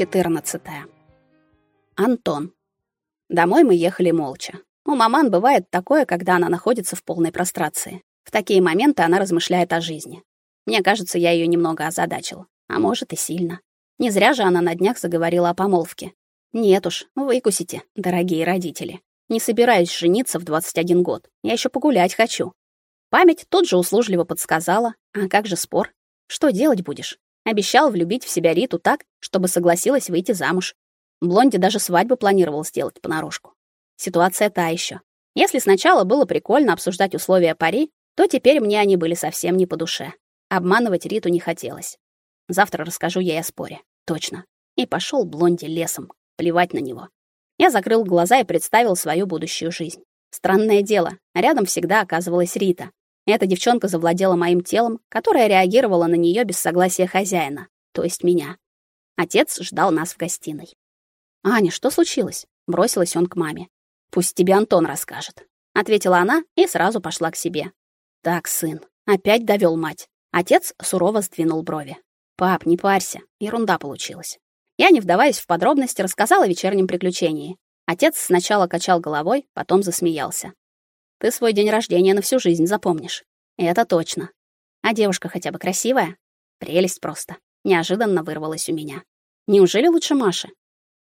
14. Антон. Домой мы ехали молча. У маман бывает такое, когда она находится в полной прострации. В такие моменты она размышляет о жизни. Мне кажется, я ее немного озадачил, а может и сильно. Не зря же она на днях заговорила о помолвке. Нет уж, выкусите, дорогие родители. Не собираюсь жениться в 21 год. Я еще погулять хочу. Память тут же услужливо подсказала: "А как же спор? Что делать будешь? Обещал влюбить в себя Риту так, чтобы согласилась выйти замуж. Блонди даже свадьбу планировал сделать понарошку. Ситуация та еще. Если сначала было прикольно обсуждать условия пари, то теперь мне они были совсем не по душе. Обманывать Риту не хотелось. Завтра расскажу ей о споре. Точно. И пошел Блонди лесом, плевать на него. Я закрыл глаза и представил свою будущую жизнь. Странное дело, рядом всегда оказывалась Рита, эта девчонка завладела моим телом, которое реагировало на нее без согласия хозяина, то есть меня. Отец ждал нас в гостиной. «Аня, что случилось?» — бросилась он к маме. «Пусть тебе Антон расскажет», — ответила она и сразу пошла к себе. «Так, сын, опять довел мать». Отец сурово сдвинул брови. «Пап, не парься, ерунда получилась». Я, не вдаваясь в подробности, рассказала о вечернем приключении. Отец сначала качал головой, потом засмеялся. Ты свой день рождения на всю жизнь запомнишь. Это точно. А девушка хотя бы красивая? Прелесть просто. Неожиданно вырвалась у меня. Неужели лучше Маши?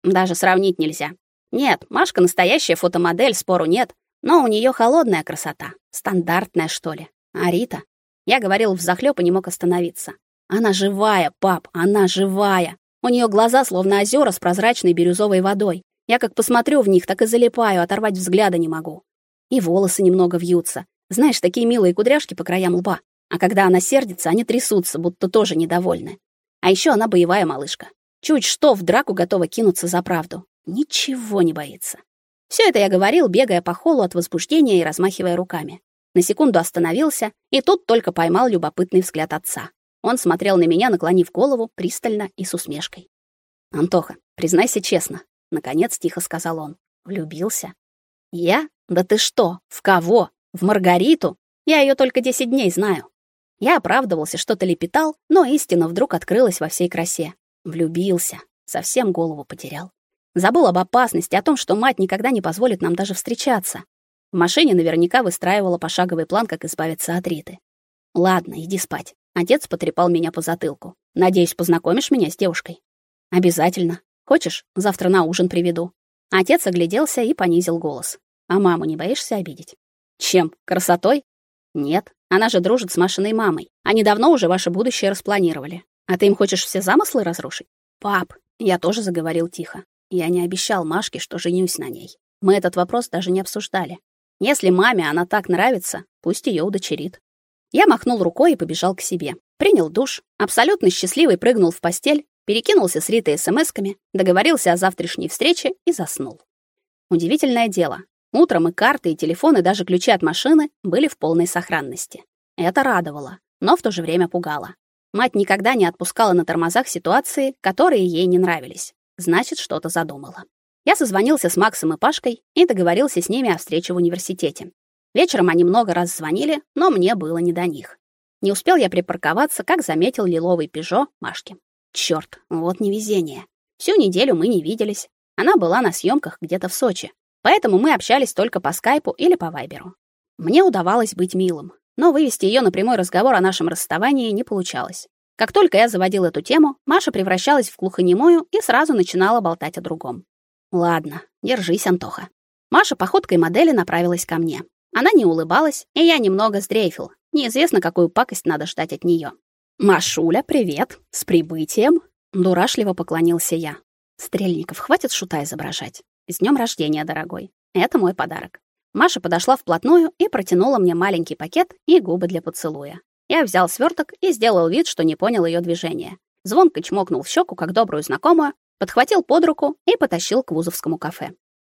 Даже сравнить нельзя. Нет, Машка настоящая фотомодель, спору нет, но у нее холодная красота, стандартная, что ли. А Рита? Я говорил взахлёб и не мог остановиться. Она живая, пап, она живая. У нее глаза словно озера с прозрачной бирюзовой водой. Я как посмотрю в них, так и залипаю, оторвать взгляда не могу. И волосы немного вьются. Знаешь, такие милые кудряшки по краям лба. А когда она сердится, они трясутся, будто тоже недовольны. А еще она боевая малышка. Чуть что в драку готова кинуться за правду. Ничего не боится. Все это я говорил, бегая по холлу от возбуждения и размахивая руками. На секунду остановился, и тут только поймал любопытный взгляд отца. Он смотрел на меня, наклонив голову, пристально и с усмешкой. «Антоха, признайся честно», — наконец тихо сказал он. «Влюбился?» «Я? Да ты что? В кого? В Маргариту? Я ее только 10 дней знаю. Я оправдывался, что-то лепетал, но истина вдруг открылась во всей красе. Влюбился, совсем голову потерял. Забыл об опасности, о том, что мать никогда не позволит нам даже встречаться. В машине наверняка выстраивала пошаговый план, как избавиться от Риты. Ладно, иди спать. Отец потрепал меня по затылку. Надеюсь, познакомишь меня с девушкой. Обязательно. Хочешь, завтра на ужин приведу. Отец огляделся и понизил голос. А маму не боишься обидеть? Чем? Красотой? Нет, она же дружит с Машиной мамой. Они давно уже ваше будущее распланировали. А ты им хочешь все замыслы разрушить? Пап, я тоже заговорил тихо. Я не обещал Машке, что женюсь на ней. Мы этот вопрос даже не обсуждали. Если маме она так нравится, пусть ее удочерит. Я махнул рукой и побежал к себе. Принял душ, абсолютно счастливый прыгнул в постель, перекинулся с Ритой смсками, договорился о завтрашней встрече и заснул. Удивительное дело, Утром и карты, и телефоны, даже ключи от машины были в полной сохранности. Это радовало, но в то же время пугало. Мать никогда не отпускала на тормозах ситуации, которые ей не нравились. Значит, что-то задумала. Я созвонился с Максом и Пашкой и договорился с ними о встрече в университете. Вечером они много раз звонили, но мне было не до них. Не успел я припарковаться, как заметил лиловый Пежо Машки. Чёрт, вот невезение. Всю неделю мы не виделись. Она была на съемках где-то в Сочи, Поэтому мы общались только по скайпу или по вайберу. Мне удавалось быть милым, но вывести ее на прямой разговор о нашем расставании не получалось. Как только я заводил эту тему, Маша превращалась в глухонемую и сразу начинала болтать о другом. Ладно, держись, Антоха. Маша походкой модели направилась ко мне. Она не улыбалась, и я немного сдрейфил. Неизвестно, какую пакость надо ждать от нее. Машуля, привет. С прибытием. Дурашливо поклонился я. Стрельников, хватит шута изображать. С днем рождения, дорогой. Это мой подарок. Маша подошла вплотную и протянула мне маленький пакет и губы для поцелуя. Я взял сверток и сделал вид, что не понял ее движения. Звонко чмокнул в щеку, как добрую знакомую, подхватил под руку и потащил к вузовскому кафе.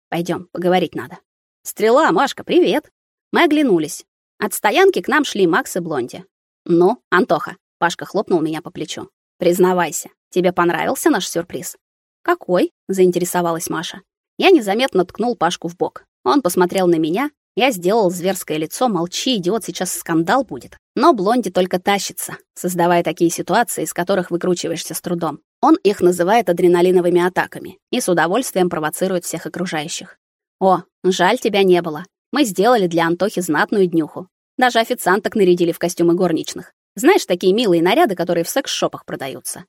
Пойдем, поговорить надо. Стрела, Машка, привет. Мы оглянулись. От стоянки к нам шли Макс и Блонди. Ну, Антоха, Пашка хлопнул меня по плечу. Признавайся, тебе понравился наш сюрприз? Какой? заинтересовалась Маша. Я незаметно ткнул Пашку в бок. Он посмотрел на меня, я сделал зверское лицо, молчи, идиот, сейчас скандал будет. Но Блонди только тащится, создавая такие ситуации, из которых выкручиваешься с трудом. Он их называет адреналиновыми атаками и с удовольствием провоцирует всех окружающих. О, жаль тебя не было. Мы сделали для Антохи знатную днюху. Даже официанток нарядили в костюмы горничных. Знаешь, такие милые наряды, которые в секс-шопах продаются.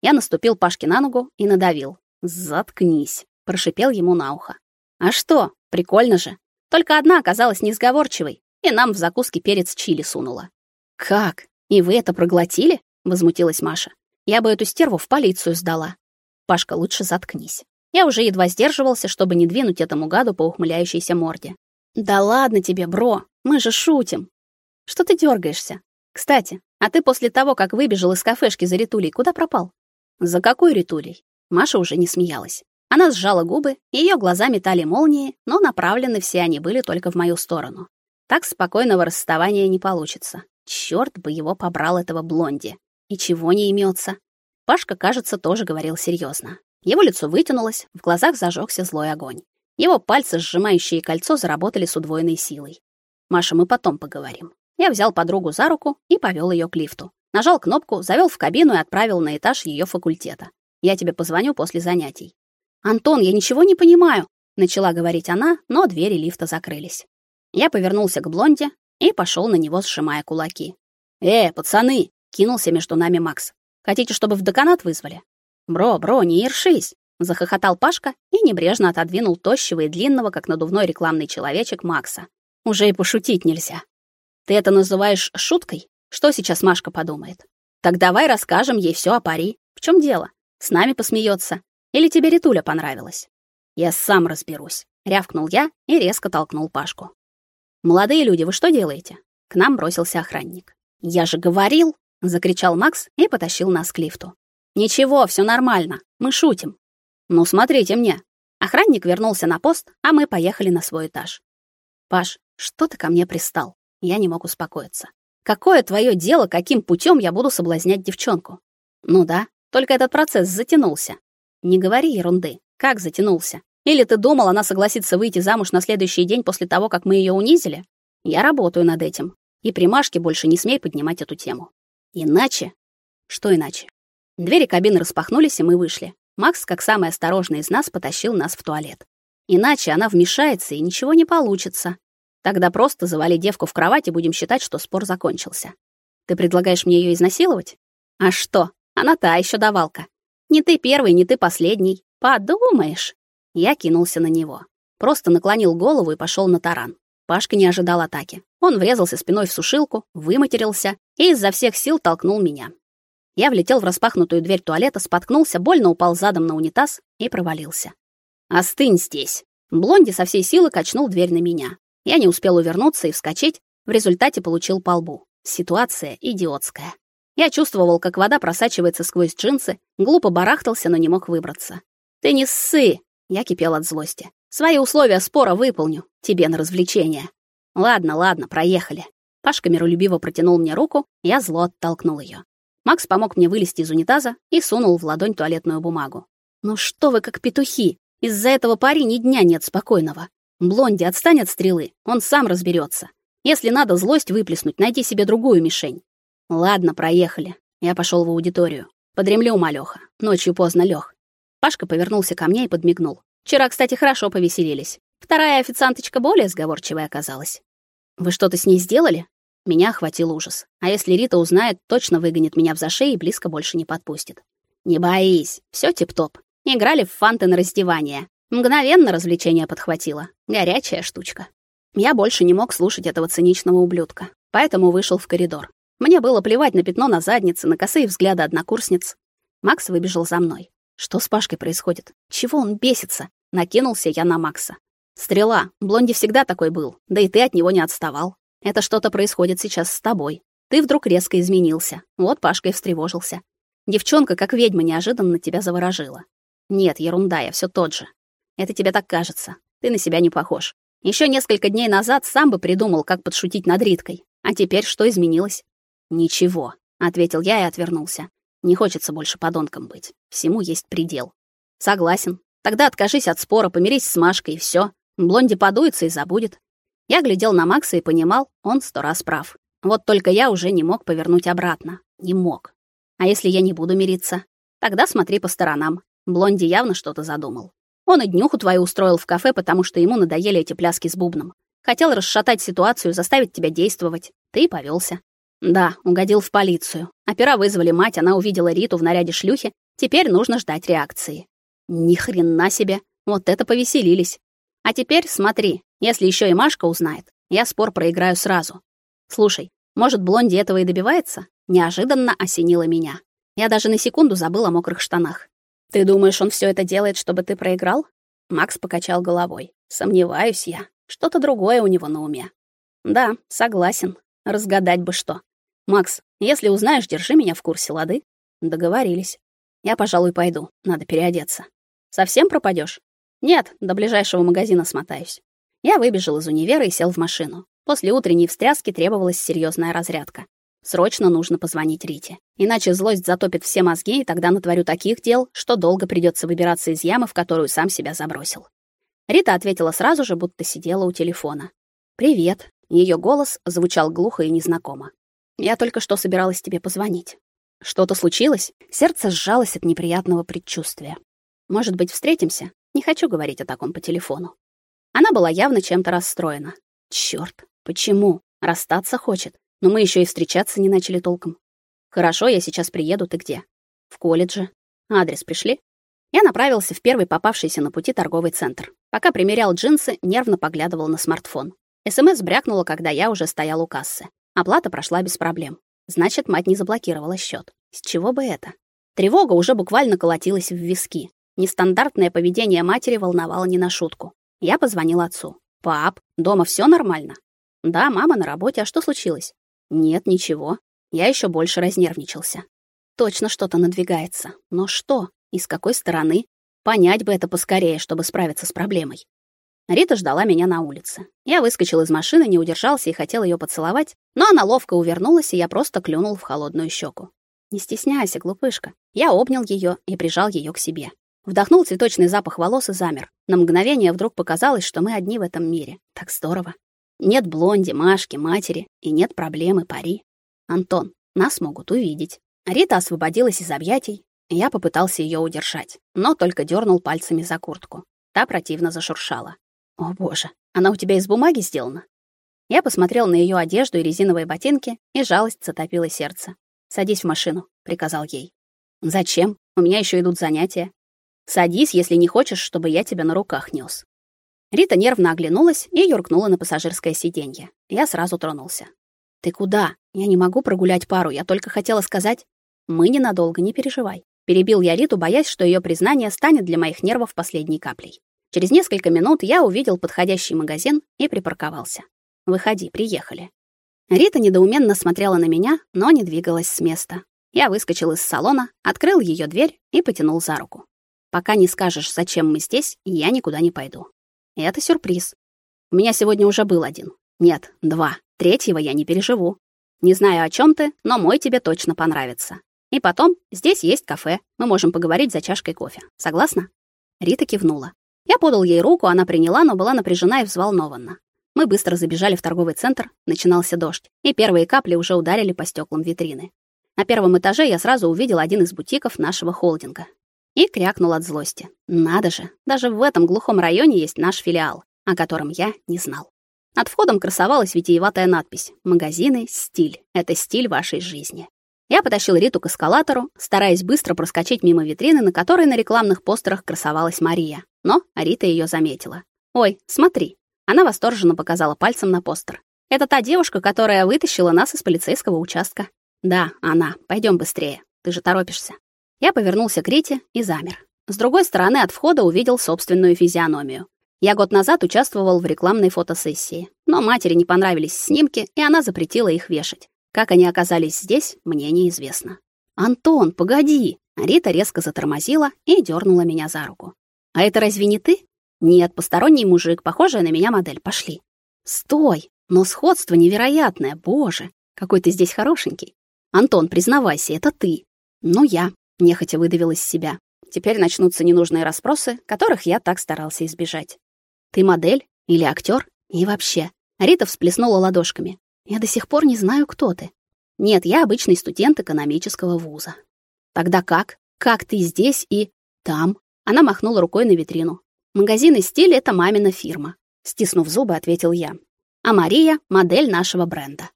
Я наступил Пашке на ногу и надавил. Заткнись, прошипел ему на ухо. А что? Прикольно же. Только одна оказалась несговорчивой, и нам в закуске перец чили сунула. Как? И вы это проглотили? возмутилась Маша. Я бы эту стерву в полицию сдала. Пашка, лучше заткнись. Я уже едва сдерживался, чтобы не двинуть этому гаду по ухмыляющейся морде. Да ладно тебе, бро, мы же шутим. Что ты дергаешься? Кстати, а ты после того, как выбежал из кафешки за Ритулей, куда пропал? За какой Ритулей? Маша уже не смеялась. Она сжала губы, ее глаза метали молнии, но направлены все они были только в мою сторону. Так спокойного расставания не получится. Черт бы его побрал этого блонди. И чего не имется. Пашка, кажется, тоже говорил серьезно. Его лицо вытянулось, в глазах зажегся злой огонь. Его пальцы, сжимающие кольцо, заработали с удвоенной силой. Маша, мы потом поговорим. Я взял подругу за руку и повел ее к лифту. Нажал кнопку, завел в кабину и отправил на этаж ее факультета. Я тебе позвоню после занятий. Антон, я ничего не понимаю, начала говорить она, но двери лифта закрылись. Я повернулся к блонде и пошел на него, сжимая кулаки. "Э, пацаны!" кинулся между нами Макс. "Хотите, чтобы в деканат вызвали?" "Бро, бро, не ершись!" захохотал Пашка и небрежно отодвинул тощего и длинного, как надувной рекламный человечек Макса. Уже и пошутить нельзя. Ты это называешь шуткой? Что сейчас Машка подумает? Так давай расскажем ей все о пари. В чем дело? С нами посмеется. Или тебе Ритуля понравилась? Я сам разберусь, рявкнул я и резко толкнул Пашку. Молодые люди, вы что делаете? К нам бросился охранник. Я же говорил, закричал Макс и потащил нас к лифту. Ничего, все нормально. Мы шутим. Ну, смотрите мне. Охранник вернулся на пост, а мы поехали на свой этаж. Паш, что ты ко мне пристал? Я не мог успокоиться. Какое твое дело, каким путем я буду соблазнять девчонку? Ну да, только этот процесс затянулся. Не говори ерунды. Как затянулся? Или ты думал, она согласится выйти замуж на следующий день после того, как мы ее унизили? Я работаю над этим. И при больше не смей поднимать эту тему. Иначе? Что иначе? Двери кабины распахнулись, и мы вышли. Макс, как самый осторожный из нас, потащил нас в туалет. Иначе она вмешается, и ничего не получится. Тогда просто завали девку в кровать и будем считать, что спор закончился. Ты предлагаешь мне ее изнасиловать? А что? Она та еще давалка. Не ты первый, не ты последний. Подумаешь. Я кинулся на него. Просто наклонил голову и пошел на таран. Пашка не ожидал атаки. Он врезался спиной в сушилку, выматерился и изо всех сил толкнул меня. Я влетел в распахнутую дверь туалета, споткнулся, больно упал задом на унитаз и провалился. «Остынь здесь!» Блонди со всей силы качнул дверь на меня. Я не успел увернуться и вскочить, в результате получил по лбу. Ситуация идиотская. Я чувствовал, как вода просачивается сквозь джинсы, глупо барахтался, но не мог выбраться. «Ты не ссы!» Я кипел от злости. «Свои условия спора выполню. Тебе на развлечение». «Ладно, ладно, проехали». Пашка миролюбиво протянул мне руку, я зло оттолкнул ее. Макс помог мне вылезти из унитаза и сунул в ладонь туалетную бумагу. «Ну что вы как петухи! Из-за этого пари ни дня нет спокойного. Блонди отстань от стрелы, он сам разберется. Если надо злость выплеснуть, найди себе другую мишень». «Ладно, проехали». Я пошел в аудиторию. «Подремлю, малёха. Ночью поздно лёг». Пашка повернулся ко мне и подмигнул. «Вчера, кстати, хорошо повеселились. Вторая официанточка более сговорчивая оказалась». «Вы что-то с ней сделали?» Меня охватил ужас. А если Рита узнает, точно выгонит меня в зашей и близко больше не подпустит. Не боись, все тип-топ. Играли в фанты на раздевание. Мгновенно развлечение подхватило. Горячая штучка. Я больше не мог слушать этого циничного ублюдка, поэтому вышел в коридор. Мне было плевать на пятно на заднице, на косые взгляды однокурсниц. Макс выбежал за мной. Что с Пашкой происходит? Чего он бесится? Накинулся я на Макса. Стрела, Блонди всегда такой был, да и ты от него не отставал. Это что-то происходит сейчас с тобой. Ты вдруг резко изменился. Вот Пашка и встревожился. Девчонка, как ведьма, неожиданно тебя заворожила. Нет, ерунда, я все тот же. Это тебе так кажется. Ты на себя не похож. Еще несколько дней назад сам бы придумал, как подшутить над Риткой. А теперь что изменилось? Ничего, ответил я и отвернулся. Не хочется больше подонком быть. Всему есть предел. Согласен. Тогда откажись от спора, помирись с Машкой и все. Блонди подуется и забудет. Я глядел на Макса и понимал, он сто раз прав. Вот только я уже не мог повернуть обратно. Не мог. А если я не буду мириться? Тогда смотри по сторонам. Блонди явно что-то задумал. Он и днюху твою устроил в кафе, потому что ему надоели эти пляски с бубном. Хотел расшатать ситуацию, заставить тебя действовать. Ты повелся. Да, угодил в полицию. Опера вызвали мать, она увидела Риту в наряде шлюхи. Теперь нужно ждать реакции. Ни хрена себе. Вот это повеселились. А теперь смотри, если еще и Машка узнает, я спор проиграю сразу. Слушай, может, Блонди этого и добивается? Неожиданно осенило меня. Я даже на секунду забыла о мокрых штанах. Ты думаешь, он все это делает, чтобы ты проиграл? Макс покачал головой. Сомневаюсь я. Что-то другое у него на уме. Да, согласен. Разгадать бы что. Макс, если узнаешь, держи меня в курсе, лады? Договорились. Я, пожалуй, пойду. Надо переодеться. Совсем пропадешь? Нет, до ближайшего магазина смотаюсь. Я выбежал из универа и сел в машину. После утренней встряски требовалась серьезная разрядка. Срочно нужно позвонить Рите. Иначе злость затопит все мозги, и тогда натворю таких дел, что долго придется выбираться из ямы, в которую сам себя забросил. Рита ответила сразу же, будто сидела у телефона. «Привет». Ее голос звучал глухо и незнакомо. «Я только что собиралась тебе позвонить. Что-то случилось?» Сердце сжалось от неприятного предчувствия. «Может быть, встретимся? Не хочу говорить о таком по телефону». Она была явно чем-то расстроена. Чёрт, почему? Расстаться хочет. Но мы ещё и встречаться не начали толком. Хорошо, я сейчас приеду, ты где? В колледже. Адрес пришли? Я направился в первый попавшийся на пути торговый центр. Пока примерял джинсы, нервно поглядывал на смартфон. СМС брякнуло, когда я уже стоял у кассы. Оплата прошла без проблем. Значит, мать не заблокировала счёт. С чего бы это? Тревога уже буквально колотилась в виски. Нестандартное поведение матери волновало не на шутку. Я позвонил отцу. «Пап, дома все нормально?» «Да, мама на работе. А что случилось?» «Нет, ничего». Я еще больше разнервничался. Точно что-то надвигается. Но что? И с какой стороны? Понять бы это поскорее, чтобы справиться с проблемой. Рита ждала меня на улице. Я выскочил из машины, не удержался и хотел ее поцеловать, но она ловко увернулась, и я просто клюнул в холодную щеку. Не стесняйся, глупышка. Я обнял ее и прижал ее к себе. Вдохнул цветочный запах волос и замер. На мгновение вдруг показалось, что мы одни в этом мире. Так здорово. Нет блонди, Машки, матери и нет проблемы пари. Антон, нас могут увидеть. Рита освободилась из объятий, и я попытался ее удержать, но только дернул пальцами за куртку. Та противно зашуршала. О, боже, она у тебя из бумаги сделана? Я посмотрел на ее одежду и резиновые ботинки, и жалость затопила сердце. Садись в машину, приказал ей. Зачем? У меня еще идут занятия. Садись, если не хочешь, чтобы я тебя на руках нёс. Рита нервно оглянулась и юркнула на пассажирское сиденье. Я сразу тронулся. Ты куда? Я не могу прогулять пару, я только хотела сказать, мы ненадолго, не переживай. Перебил я Риту, боясь, что её признание станет для моих нервов последней каплей. Через несколько минут я увидел подходящий магазин и припарковался. Выходи, приехали. Рита недоуменно смотрела на меня, но не двигалась с места. Я выскочил из салона, открыл её дверь и потянул за руку. Пока не скажешь, зачем мы здесь, я никуда не пойду. Это сюрприз. У меня сегодня уже был один. Нет, два. Третьего я не переживу. Не знаю, о чем ты, но мой тебе точно понравится. И потом, здесь есть кафе. Мы можем поговорить за чашкой кофе. Согласна? Рита кивнула. Я подал ей руку, она приняла, но была напряжена и взволнована. Мы быстро забежали в торговый центр, начинался дождь, и первые капли уже ударили по стеклам витрины. На первом этаже я сразу увидел один из бутиков нашего холдинга и крякнул от злости. Надо же, даже в этом глухом районе есть наш филиал, о котором я не знал. Над входом красовалась витиеватая надпись «Магазины. Стиль. Это стиль вашей жизни». Я потащил Риту к эскалатору, стараясь быстро проскочить мимо витрины, на которой на рекламных постерах красовалась Мария. Но Рита ее заметила. «Ой, смотри». Она восторженно показала пальцем на постер. «Это та девушка, которая вытащила нас из полицейского участка». «Да, она. Пойдем быстрее. Ты же торопишься». Я повернулся к Рите и замер. С другой стороны от входа увидел собственную физиономию. Я год назад участвовал в рекламной фотосессии, но матери не понравились снимки, и она запретила их вешать. Как они оказались здесь, мне неизвестно. «Антон, погоди!» Рита резко затормозила и дернула меня за руку. «А это разве не ты?» «Нет, посторонний мужик, похожая на меня модель. Пошли». «Стой! Но сходство невероятное, боже! Какой ты здесь хорошенький!» «Антон, признавайся, это ты!» «Ну, я нехотя выдавил из себя. Теперь начнутся ненужные расспросы, которых я так старался избежать. Ты модель или актер? И вообще. Рита всплеснула ладошками. Я до сих пор не знаю, кто ты. Нет, я обычный студент экономического вуза. Тогда как? Как ты здесь и там? Она махнула рукой на витрину. Магазин из стиля это мамина фирма, стиснув зубы, ответил я. А Мария модель нашего бренда.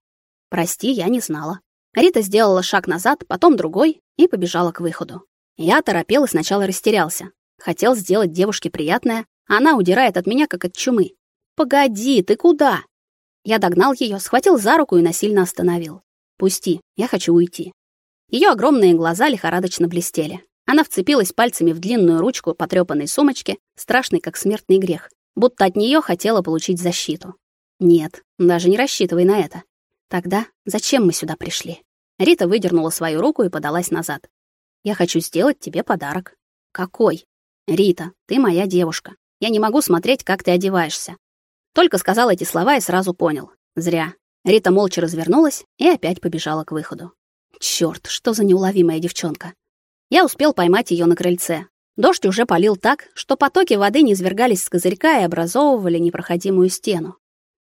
Прости, я не знала. Рита сделала шаг назад, потом другой и побежала к выходу. Я торопел и сначала растерялся. Хотел сделать девушке приятное, а она удирает от меня как от чумы. Погоди, ты куда? Я догнал ее, схватил за руку и насильно остановил. Пусти, я хочу уйти. Ее огромные глаза лихорадочно блестели. Она вцепилась пальцами в длинную ручку потрёпанной сумочки, страшной как смертный грех, будто от нее хотела получить защиту. Нет, даже не рассчитывай на это. Тогда зачем мы сюда пришли? Рита выдернула свою руку и подалась назад. Я хочу сделать тебе подарок. Какой? Рита, ты моя девушка. Я не могу смотреть, как ты одеваешься. Только сказал эти слова и сразу понял. Зря. Рита молча развернулась и опять побежала к выходу. Чёрт, что за неуловимая девчонка. Я успел поймать её на крыльце. Дождь уже полил так, что потоки воды не низвергались с козырька и образовывали непроходимую стену.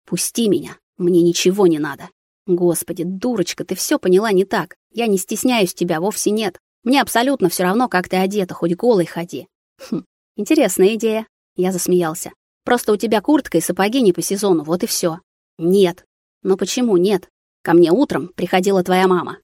Пусти меня, мне ничего не надо. Господи, дурочка, ты всё поняла не так. Я не стесняюсь тебя, вовсе нет. Мне абсолютно всё равно, как ты одета, хоть голой ходи. Хм, интересная идея. Я засмеялся. Просто у тебя куртка и сапоги не по сезону, вот и всё. Нет. Но почему нет? Ко мне утром приходила твоя мама.